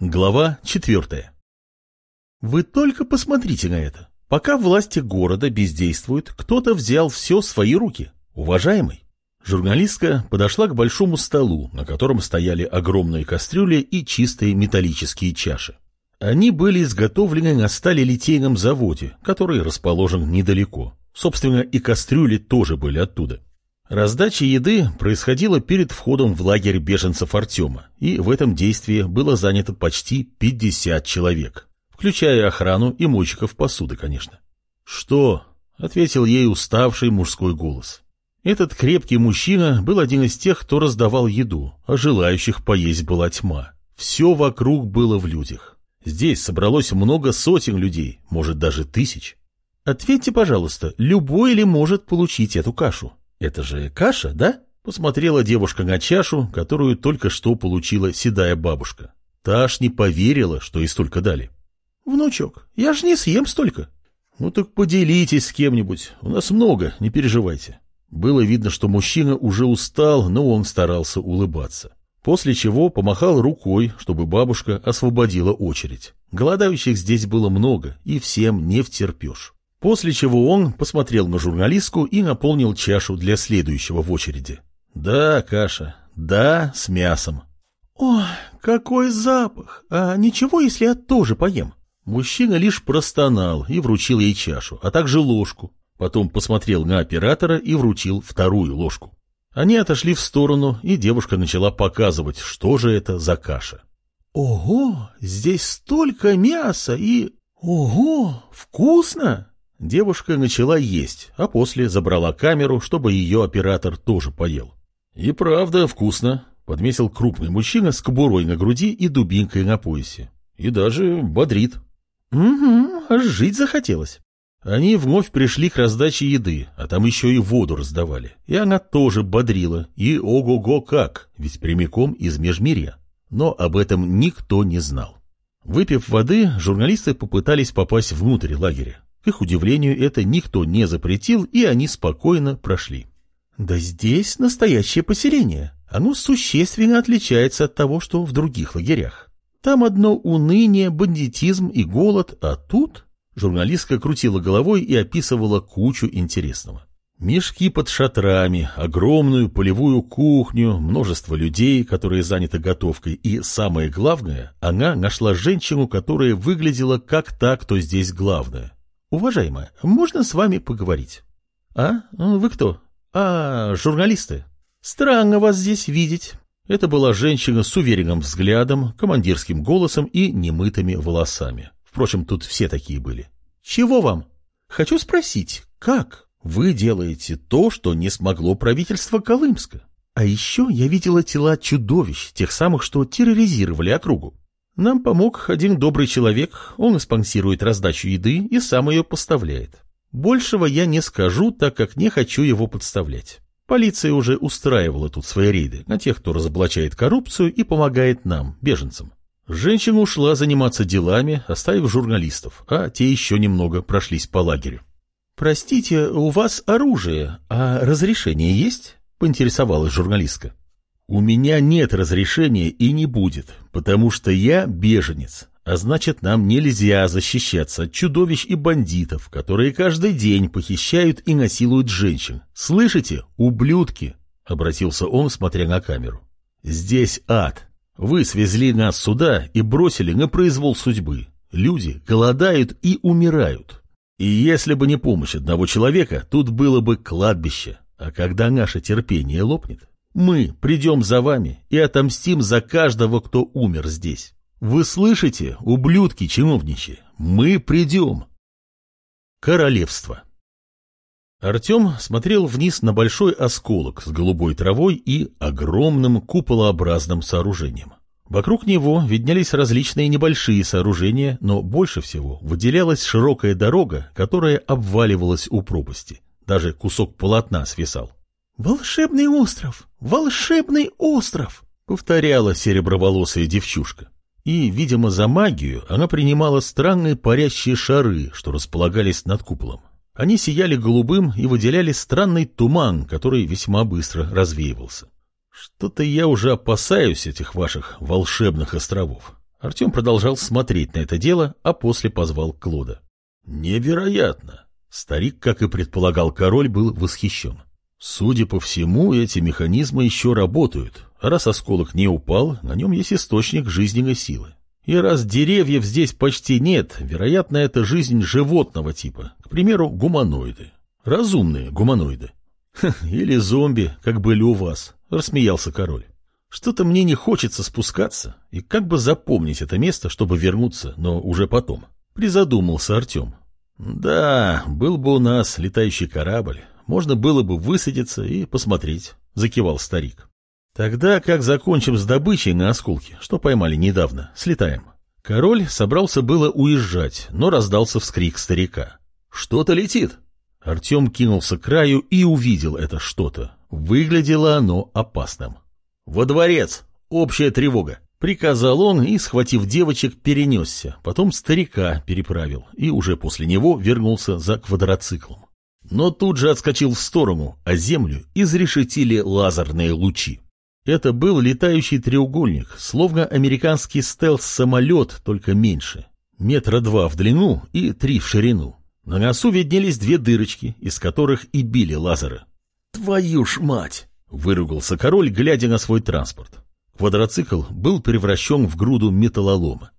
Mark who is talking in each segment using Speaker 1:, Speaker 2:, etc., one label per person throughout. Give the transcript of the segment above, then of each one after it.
Speaker 1: Глава четвертая. Вы только посмотрите на это. Пока власти города бездействуют, кто-то взял все в свои руки. Уважаемый. Журналистка подошла к большому столу, на котором стояли огромные кастрюли и чистые металлические чаши. Они были изготовлены на сталелитейном заводе, который расположен недалеко. Собственно, и кастрюли тоже были оттуда. Раздача еды происходила перед входом в лагерь беженцев Артема, и в этом действии было занято почти 50 человек, включая охрану и мойщиков посуды, конечно. «Что?» — ответил ей уставший мужской голос. Этот крепкий мужчина был один из тех, кто раздавал еду, а желающих поесть была тьма. Все вокруг было в людях. Здесь собралось много сотен людей, может даже тысяч. Ответьте, пожалуйста, любой ли может получить эту кашу? «Это же каша, да?» — посмотрела девушка на чашу, которую только что получила седая бабушка. Та аж не поверила, что ей столько дали. «Внучок, я ж не съем столько». «Ну так поделитесь с кем-нибудь, у нас много, не переживайте». Было видно, что мужчина уже устал, но он старался улыбаться. После чего помахал рукой, чтобы бабушка освободила очередь. Голодающих здесь было много, и всем не втерпешь. После чего он посмотрел на журналистку и наполнил чашу для следующего в очереди. Да, каша. Да, с мясом. О, какой запах! А ничего, если я тоже поем? Мужчина лишь простонал и вручил ей чашу, а также ложку. Потом посмотрел на оператора и вручил вторую ложку. Они отошли в сторону, и девушка начала показывать, что же это за каша. «Ого, здесь столько мяса и... Ого, вкусно!» Девушка начала есть, а после забрала камеру, чтобы ее оператор тоже поел. «И правда вкусно», — подметил крупный мужчина с кобурой на груди и дубинкой на поясе. «И даже бодрит». «Угу, аж жить захотелось». Они вновь пришли к раздаче еды, а там еще и воду раздавали. И она тоже бодрила. И ого-го как, ведь прямиком из межмирья. Но об этом никто не знал. Выпив воды, журналисты попытались попасть внутрь лагеря. К их удивлению, это никто не запретил, и они спокойно прошли. Да здесь настоящее поселение. Оно существенно отличается от того, что в других лагерях. Там одно уныние, бандитизм и голод, а тут... Журналистка крутила головой и описывала кучу интересного. Мешки под шатрами, огромную полевую кухню, множество людей, которые заняты готовкой, и, самое главное, она нашла женщину, которая выглядела как та, кто здесь главная. Уважаемая, можно с вами поговорить? А? Вы кто? А, журналисты. Странно вас здесь видеть. Это была женщина с уверенным взглядом, командирским голосом и немытыми волосами. Впрочем, тут все такие были. Чего вам? Хочу спросить, как вы делаете то, что не смогло правительство Колымска? А еще я видела тела чудовищ, тех самых, что терроризировали округу. Нам помог один добрый человек, он спонсирует раздачу еды и сам ее поставляет. Большего я не скажу, так как не хочу его подставлять. Полиция уже устраивала тут свои рейды на тех, кто разоблачает коррупцию и помогает нам, беженцам. Женщина ушла заниматься делами, оставив журналистов, а те еще немного прошлись по лагерю. «Простите, у вас оружие, а разрешение есть?» – поинтересовалась журналистка. У меня нет разрешения и не будет, потому что я беженец, а значит нам нельзя защищаться от чудовищ и бандитов, которые каждый день похищают и насилуют женщин. Слышите, ублюдки? Обратился он, смотря на камеру. Здесь ад. Вы свезли нас сюда и бросили на произвол судьбы. Люди голодают и умирают. И если бы не помощь одного человека, тут было бы кладбище. А когда наше терпение лопнет, мы придем за вами и отомстим за каждого, кто умер здесь. Вы слышите, ублюдки чиновничьи? Мы придем. Королевство. Артем смотрел вниз на большой осколок с голубой травой и огромным куполообразным сооружением. Вокруг него виднелись различные небольшие сооружения, но больше всего выделялась широкая дорога, которая обваливалась у пропасти. Даже кусок полотна свисал. «Волшебный остров! Волшебный остров!» — повторяла сереброволосая девчушка. И, видимо, за магию она принимала странные парящие шары, что располагались над куполом. Они сияли голубым и выделяли странный туман, который весьма быстро развеивался. Что-то я уже опасаюсь этих ваших волшебных островов. Артем продолжал смотреть на это дело, а после позвал Клода. «Невероятно!» Старик, как и предполагал король, был восхищен. Судя по всему, эти механизмы еще работают, раз осколок не упал, на нем есть источник жизненной силы. И раз деревьев здесь почти нет, вероятно, это жизнь животного типа, к примеру, гуманоиды. Разумные гуманоиды. Или зомби, как были у вас, рассмеялся король. Что-то мне не хочется спускаться, и как бы запомнить это место, чтобы вернуться, но уже потом. Призадумался Артем. Да, был бы у нас летающий корабль, можно было бы высадиться и посмотреть, закивал старик. Тогда, как закончим с добычей на осколке, что поймали недавно, слетаем. Король собрался было уезжать, но раздался вскрик старика. Что-то летит. Артем кинулся к краю и увидел это что-то. Выглядело оно опасным. «Во дворец! Общая тревога!» Приказал он и, схватив девочек, перенесся, потом старика переправил и уже после него вернулся за квадроциклом. Но тут же отскочил в сторону, а землю изрешетили лазерные лучи. Это был летающий треугольник, словно американский стелс-самолет, только меньше. Метра два в длину и три в ширину. На носу виднелись две дырочки, из которых и били лазеры. «Твою ж мать!» — выругался король, глядя на свой транспорт. Квадроцикл был превращен в груду металлолома.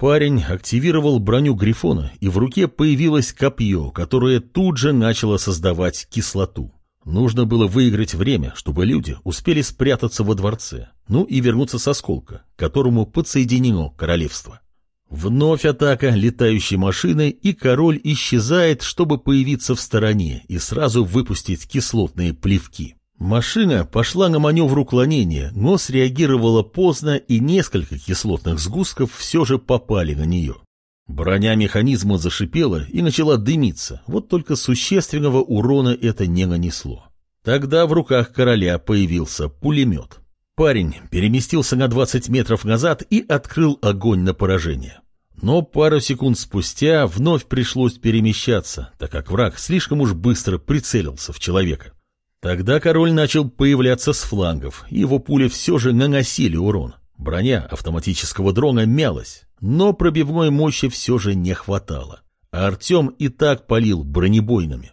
Speaker 1: Парень активировал броню Грифона, и в руке появилось копье, которое тут же начало создавать кислоту. Нужно было выиграть время, чтобы люди успели спрятаться во дворце, ну и вернуться с осколка, к которому подсоединено королевство. Вновь атака летающей машины, и король исчезает, чтобы появиться в стороне и сразу выпустить кислотные плевки. Машина пошла на маневр уклонения, но среагировала поздно, и несколько кислотных сгустков все же попали на нее. Броня механизма зашипела и начала дымиться, вот только существенного урона это не нанесло. Тогда в руках короля появился пулемет. Парень переместился на 20 метров назад и открыл огонь на поражение. Но пару секунд спустя вновь пришлось перемещаться, так как враг слишком уж быстро прицелился в человека. Тогда король начал появляться с флангов, его пули все же наносили урон. Броня автоматического дрона мялась, но пробивной мощи все же не хватало. А Артем и так палил бронебойными.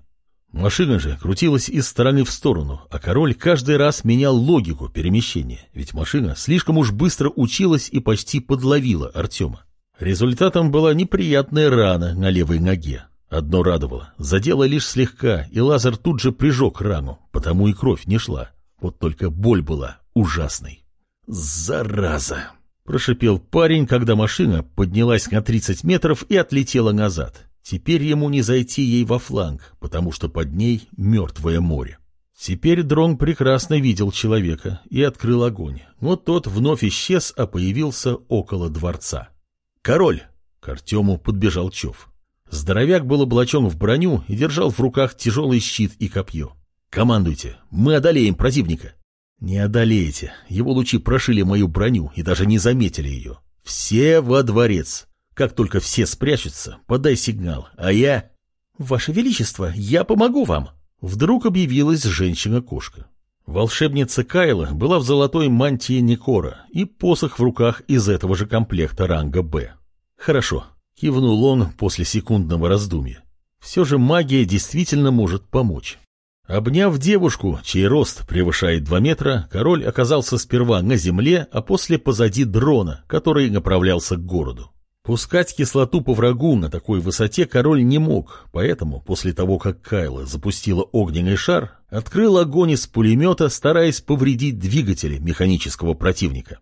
Speaker 1: Машина же крутилась из стороны в сторону, а король каждый раз менял логику перемещения, ведь машина слишком уж быстро училась и почти подловила Артема. Результатом была неприятная рана на левой ноге. Одно радовало, задело лишь слегка, и лазер тут же прижег рану, потому и кровь не шла. Вот только боль была ужасной. «Зараза!» – прошипел парень, когда машина поднялась на 30 метров и отлетела назад. Теперь ему не зайти ей во фланг, потому что под ней мертвое море. Теперь дрон прекрасно видел человека и открыл огонь, но тот вновь исчез, а появился около дворца. «Король!» — к Артему подбежал Чов. Здоровяк был облачен в броню и держал в руках тяжелый щит и копье. «Командуйте, мы одолеем противника!» «Не одолеете. Его лучи прошили мою броню и даже не заметили ее. Все во дворец. Как только все спрячутся, подай сигнал, а я...» «Ваше Величество, я помогу вам!» Вдруг объявилась женщина-кошка. Волшебница Кайла была в золотой мантии Никора и посох в руках из этого же комплекта ранга «Б». «Хорошо», — кивнул он после секундного раздумья. «Все же магия действительно может помочь». Обняв девушку, чей рост превышает два метра, король оказался сперва на земле, а после позади дрона, который направлялся к городу. Пускать кислоту по врагу на такой высоте король не мог, поэтому после того, как Кайла запустила огненный шар, открыл огонь из пулемета, стараясь повредить двигатели механического противника.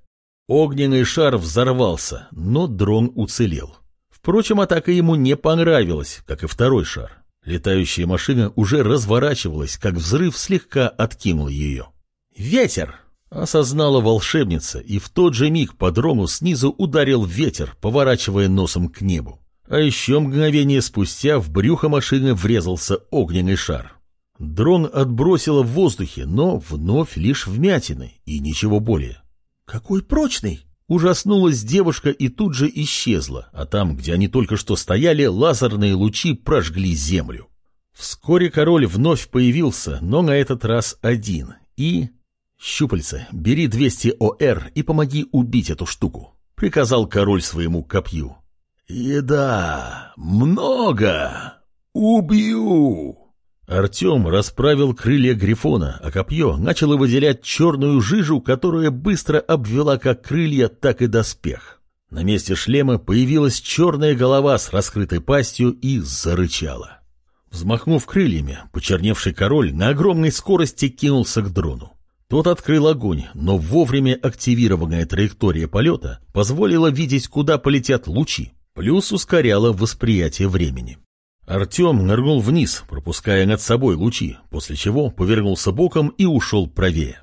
Speaker 1: Огненный шар взорвался, но дрон уцелел. Впрочем, атака ему не понравилась, как и второй шар. Летающая машина уже разворачивалась, как взрыв слегка откинул ее. «Ветер!» — осознала волшебница, и в тот же миг по дрону снизу ударил ветер, поворачивая носом к небу. А еще мгновение спустя в брюхо машины врезался огненный шар. Дрон отбросило в воздухе, но вновь лишь вмятины и ничего более. «Какой прочный!» Ужаснулась девушка и тут же исчезла, а там, где они только что стояли, лазерные лучи прожгли землю. Вскоре король вновь появился, но на этот раз один. И... «Щупальца, бери 200 ОР и помоги убить эту штуку», — приказал король своему копью. «Еда! Много! Убью!» Артем расправил крылья Грифона, а копье начало выделять черную жижу, которая быстро обвела как крылья, так и доспех. На месте шлема появилась черная голова с раскрытой пастью и зарычала. Взмахнув крыльями, почерневший король на огромной скорости кинулся к дрону. Тот открыл огонь, но вовремя активированная траектория полета позволила видеть, куда полетят лучи, плюс ускоряла восприятие времени. Артем нырнул вниз, пропуская над собой лучи, после чего повернулся боком и ушел правее.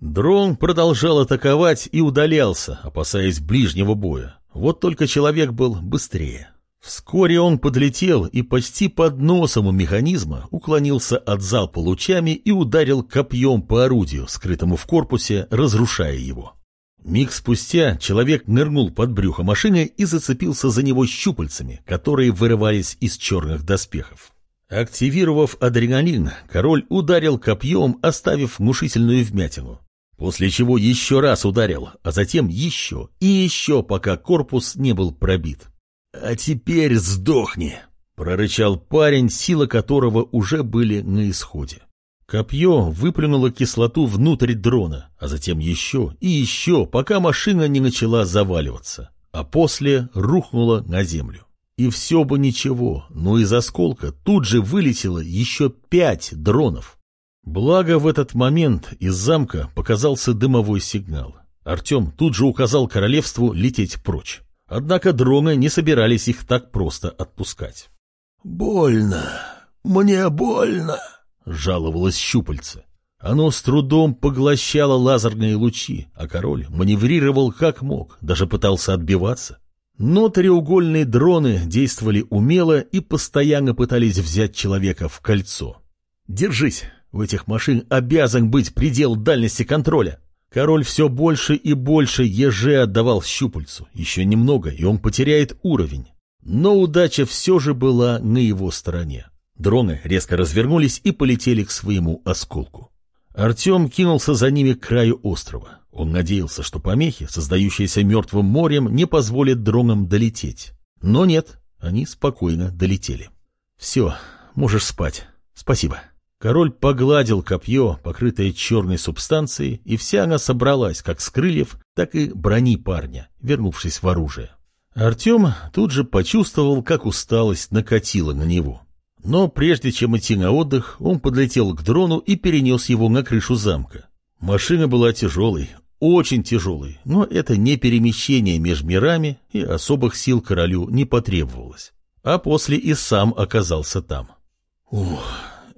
Speaker 1: Дрон продолжал атаковать и удалялся, опасаясь ближнего боя. Вот только человек был быстрее. Вскоре он подлетел и почти под носом у механизма уклонился от залпа лучами и ударил копьем по орудию, скрытому в корпусе, разрушая его. Миг спустя человек нырнул под брюхо машины и зацепился за него щупальцами, которые вырывались из черных доспехов. Активировав адреналин, король ударил копьем, оставив внушительную вмятину. После чего еще раз ударил, а затем еще и еще, пока корпус не был пробит. «А теперь сдохни!» — прорычал парень, сила которого уже были на исходе. Копье выплюнуло кислоту внутрь дрона, а затем еще и еще, пока машина не начала заваливаться, а после рухнула на землю. И все бы ничего, но из осколка тут же вылетело еще пять дронов. Благо в этот момент из замка показался дымовой сигнал. Артем тут же указал королевству лететь прочь. Однако дроны не собирались их так просто отпускать. «Больно! Мне больно!» — жаловалось щупальце. Оно с трудом поглощало лазерные лучи, а король маневрировал как мог, даже пытался отбиваться. Но треугольные дроны действовали умело и постоянно пытались взять человека в кольцо. «Держись! У этих машин обязан быть предел дальности контроля!» Король все больше и больше еже отдавал щупальцу. Еще немного, и он потеряет уровень. Но удача все же была на его стороне. Дроны резко развернулись и полетели к своему осколку. Артем кинулся за ними к краю острова. Он надеялся, что помехи, создающиеся мертвым морем, не позволят дронам долететь. Но нет, они спокойно долетели. «Все, можешь спать. Спасибо». Король погладил копье, покрытое черной субстанцией, и вся она собралась как с крыльев, так и брони парня, вернувшись в оружие. Артем тут же почувствовал, как усталость накатила на него. Но прежде чем идти на отдых, он подлетел к дрону и перенес его на крышу замка. Машина была тяжелой, очень тяжелой, но это не перемещение между мирами, и особых сил королю не потребовалось. А после и сам оказался там. Ух...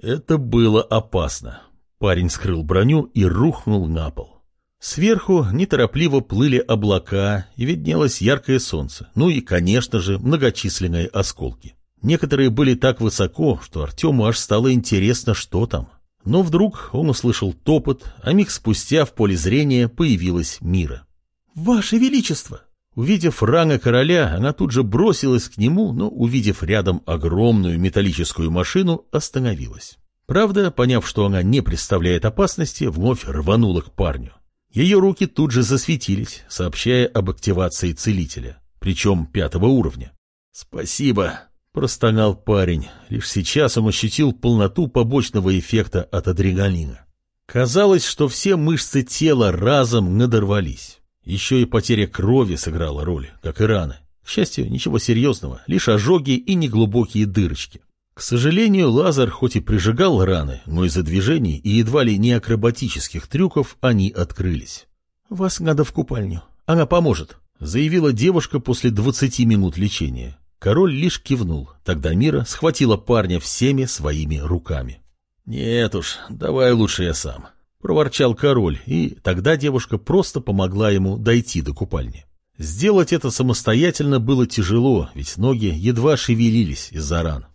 Speaker 1: Это было опасно. Парень скрыл броню и рухнул на пол. Сверху неторопливо плыли облака, и виднелось яркое солнце, ну и, конечно же, многочисленные осколки. Некоторые были так высоко, что Артему аж стало интересно, что там. Но вдруг он услышал топот, а миг спустя в поле зрения появилась Мира. «Ваше Величество!» Увидев рана короля, она тут же бросилась к нему, но, увидев рядом огромную металлическую машину, остановилась. Правда, поняв, что она не представляет опасности, вновь рванула к парню. Ее руки тут же засветились, сообщая об активации целителя, причем пятого уровня. «Спасибо», — простонал парень. Лишь сейчас он ощутил полноту побочного эффекта от адреналина. Казалось, что все мышцы тела разом надорвались. Еще и потеря крови сыграла роль, как и раны. К счастью, ничего серьезного, лишь ожоги и неглубокие дырочки. К сожалению, лазер хоть и прижигал раны, но из-за движений и едва ли не акробатических трюков они открылись. «Вас надо в купальню. Она поможет», — заявила девушка после двадцати минут лечения. Король лишь кивнул. Тогда Мира схватила парня всеми своими руками. «Нет уж, давай лучше я сам проворчал король, и тогда девушка просто помогла ему дойти до купальни. Сделать это самостоятельно было тяжело, ведь ноги едва шевелились из-за ран.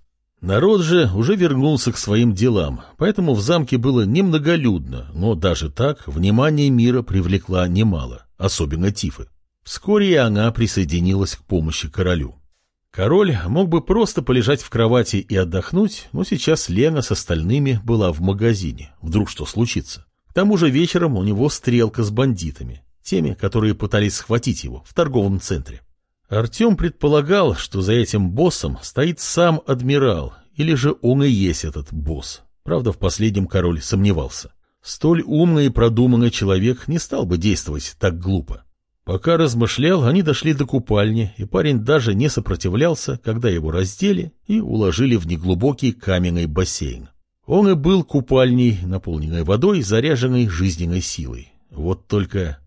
Speaker 1: Народ же уже вернулся к своим делам, поэтому в замке было немноголюдно, но даже так внимание мира привлекла немало, особенно Тифы. Вскоре и она присоединилась к помощи королю. Король мог бы просто полежать в кровати и отдохнуть, но сейчас Лена с остальными была в магазине. Вдруг что случится? К тому же вечером у него стрелка с бандитами. теми, которые пытались схватить его в торговом центре. Артем предполагал, что за этим боссом стоит сам адмирал, или же он и есть этот босс. Правда, в последнем король сомневался. Столь умный и продуманный человек не стал бы действовать так глупо. Пока размышлял, они дошли до купальни, и парень даже не сопротивлялся, когда его раздели и уложили в неглубокий каменный бассейн. Он и был купальней, наполненной водой, заряженной жизненной силой. Вот только...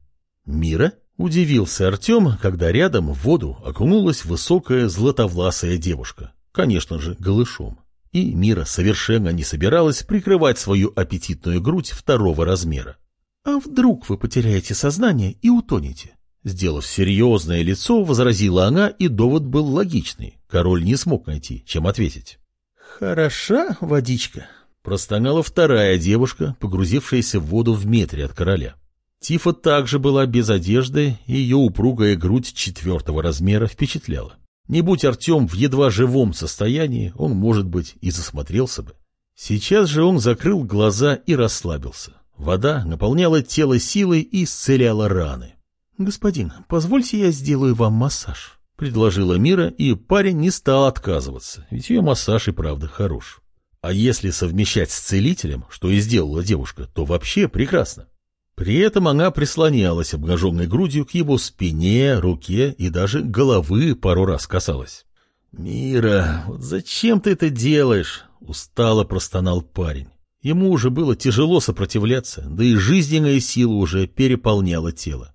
Speaker 1: Мира? Удивился Артем, когда рядом в воду окунулась высокая златовласая девушка. Конечно же, голышом. И Мира совершенно не собиралась прикрывать свою аппетитную грудь второго размера. «А вдруг вы потеряете сознание и утонете?» Сделав серьезное лицо, возразила она, и довод был логичный. Король не смог найти, чем ответить. «Хороша водичка», Простонала вторая девушка, погрузившаяся в воду в метре от короля. Тифа также была без одежды, и ее упругая грудь четвертого размера впечатляла. Не будь Артем в едва живом состоянии, он, может быть, и засмотрелся бы. Сейчас же он закрыл глаза и расслабился. Вода наполняла тело силой и исцеляла раны. «Господин, позвольте я сделаю вам массаж», — предложила Мира, и парень не стал отказываться, ведь ее массаж и правда хорош. А если совмещать с целителем, что и сделала девушка, то вообще прекрасно. При этом она прислонялась обнаженной грудью к его спине, руке и даже головы пару раз касалась. «Мира, вот зачем ты это делаешь?» — устало простонал парень. Ему уже было тяжело сопротивляться, да и жизненная сила уже переполняла тело.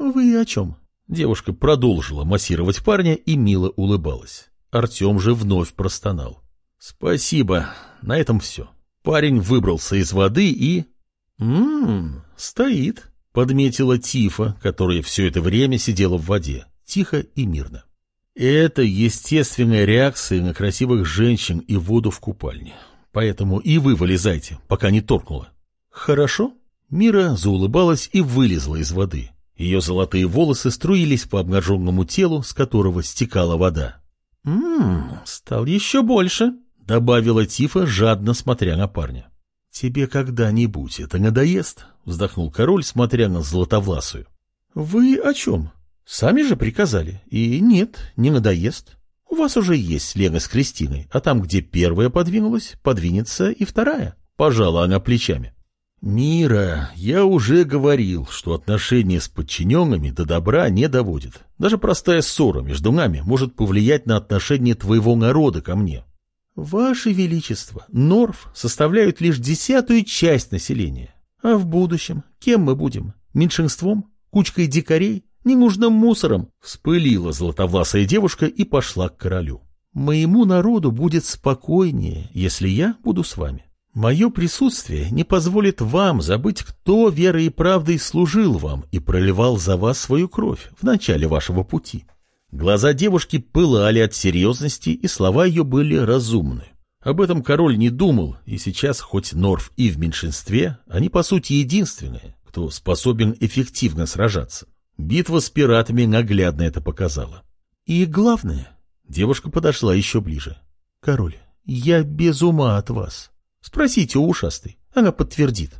Speaker 1: «Вы о чем?» Девушка продолжила массировать парня и мило улыбалась. Артем же вновь простонал. Спасибо, на этом все. Парень выбрался из воды и... Ммм, стоит, подметила Тифа, которая все это время сидела в воде, тихо и мирно. Это естественная реакция на красивых женщин и воду в купальне. Поэтому и вы вылезайте, пока не торкнуло. Хорошо? Мира заулыбалась и вылезла из воды. Ее золотые волосы струились по обнаженному телу, с которого стекала вода. «Ммм, стал еще больше», Добавила Тифа, жадно смотря на парня. «Тебе когда-нибудь это надоест?» — вздохнул король, смотря на Златовласую. «Вы о чем? Сами же приказали. И нет, не надоест. У вас уже есть Лена с Кристиной, а там, где первая подвинулась, подвинется и вторая». Пожала она плечами. «Мира, я уже говорил, что отношения с подчиненными до добра не доводят. Даже простая ссора между нами может повлиять на отношение твоего народа ко мне. Ваше Величество, Норф составляют лишь десятую часть населения. А в будущем кем мы будем? Меньшинством? Кучкой дикарей? Ненужным мусором? Вспылила золотовласая девушка и пошла к королю. Моему народу будет спокойнее, если я буду с вами. Мое присутствие не позволит вам забыть, кто верой и правдой служил вам и проливал за вас свою кровь в начале вашего пути. Глаза девушки пылали от серьезности, и слова ее были разумны. Об этом король не думал, и сейчас, хоть Норф и в меньшинстве, они, по сути, единственные, кто способен эффективно сражаться. Битва с пиратами наглядно это показала. И главное, девушка подошла еще ближе. «Король, я без ума от вас. Спросите у ушастой, она подтвердит».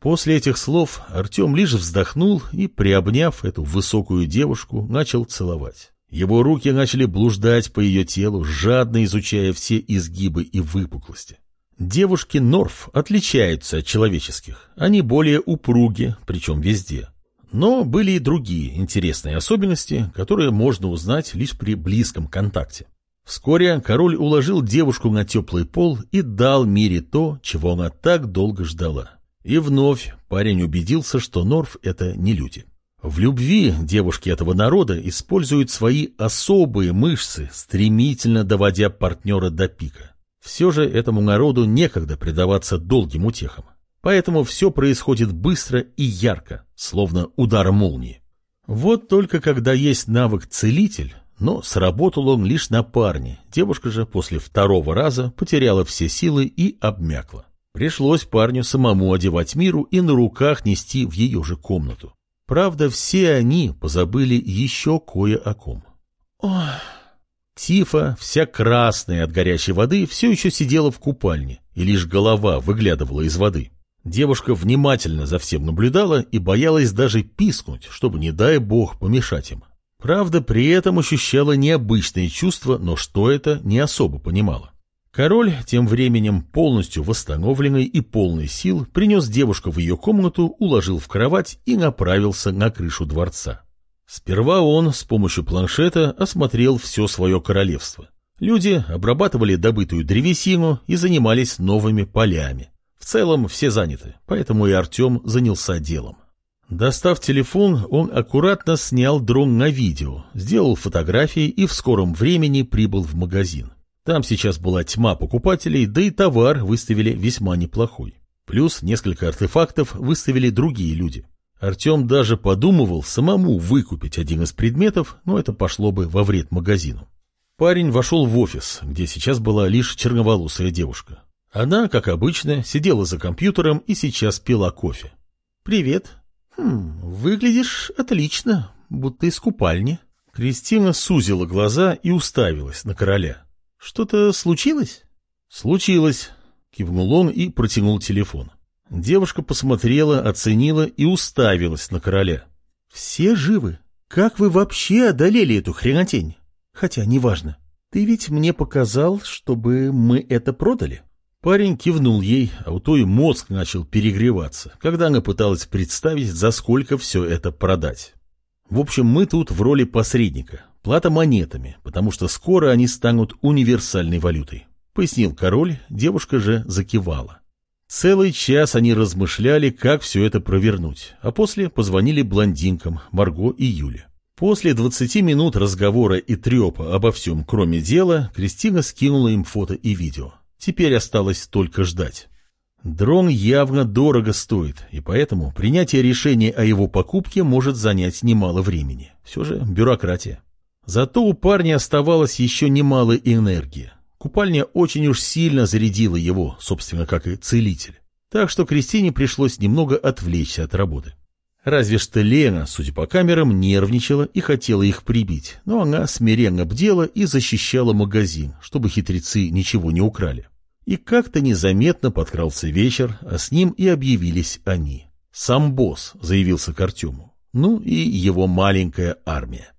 Speaker 1: После этих слов Артем лишь вздохнул и, приобняв эту высокую девушку, начал целовать. Его руки начали блуждать по ее телу, жадно изучая все изгибы и выпуклости. Девушки Норф отличаются от человеческих. Они более упруги, причем везде. Но были и другие интересные особенности, которые можно узнать лишь при близком контакте. Вскоре король уложил девушку на теплый пол и дал Мире то, чего она так долго ждала. И вновь парень убедился, что Норф — это не люди. В любви девушки этого народа используют свои особые мышцы, стремительно доводя партнера до пика. Все же этому народу некогда предаваться долгим утехам. Поэтому все происходит быстро и ярко, словно удар молнии. Вот только когда есть навык целитель, но сработал он лишь на парне, девушка же после второго раза потеряла все силы и обмякла. Пришлось парню самому одевать миру и на руках нести в ее же комнату. Правда, все они позабыли еще кое о ком. Ох. Тифа, вся красная от горячей воды, все еще сидела в купальне, и лишь голова выглядывала из воды. Девушка внимательно за всем наблюдала и боялась даже пискнуть, чтобы, не дай бог, помешать им. Правда, при этом ощущала необычные чувства, но что это, не особо понимала. Король, тем временем полностью восстановленный и полный сил, принес девушку в ее комнату, уложил в кровать и направился на крышу дворца. Сперва он с помощью планшета осмотрел все свое королевство. Люди обрабатывали добытую древесину и занимались новыми полями. В целом все заняты, поэтому и Артем занялся делом. Достав телефон, он аккуратно снял дрон на видео, сделал фотографии и в скором времени прибыл в магазин. Там сейчас была тьма покупателей, да и товар выставили весьма неплохой. Плюс несколько артефактов выставили другие люди. Артем даже подумывал самому выкупить один из предметов, но это пошло бы во вред магазину. Парень вошел в офис, где сейчас была лишь черноволосая девушка. Она, как обычно, сидела за компьютером и сейчас пила кофе. «Привет», «Хм, выглядишь отлично, будто из купальни». Кристина сузила глаза и уставилась на короля. «Что-то случилось?» «Случилось», — кивнул он и протянул телефон. Девушка посмотрела, оценила и уставилась на короля. «Все живы? Как вы вообще одолели эту хренотень? Хотя, неважно. Ты ведь мне показал, чтобы мы это продали?» Парень кивнул ей, а у той мозг начал перегреваться, когда она пыталась представить, за сколько все это продать. В общем, мы тут в роли посредника. Плата монетами, потому что скоро они станут универсальной валютой. Пояснил король, девушка же закивала. Целый час они размышляли, как все это провернуть, а после позвонили блондинкам Марго и Юле. После 20 минут разговора и трепа обо всем, кроме дела, Кристина скинула им фото и видео. Теперь осталось только ждать. Дрон явно дорого стоит, и поэтому принятие решения о его покупке может занять немало времени. Все же бюрократия. Зато у парня оставалось еще немало энергии. Купальня очень уж сильно зарядила его, собственно, как и целитель. Так что Кристине пришлось немного отвлечься от работы. Разве что Лена, судя по камерам, нервничала и хотела их прибить, но она смиренно бдела и защищала магазин, чтобы хитрецы ничего не украли. И как-то незаметно подкрался вечер, а с ним и объявились они. Сам босс заявился к Артему, ну и его маленькая армия.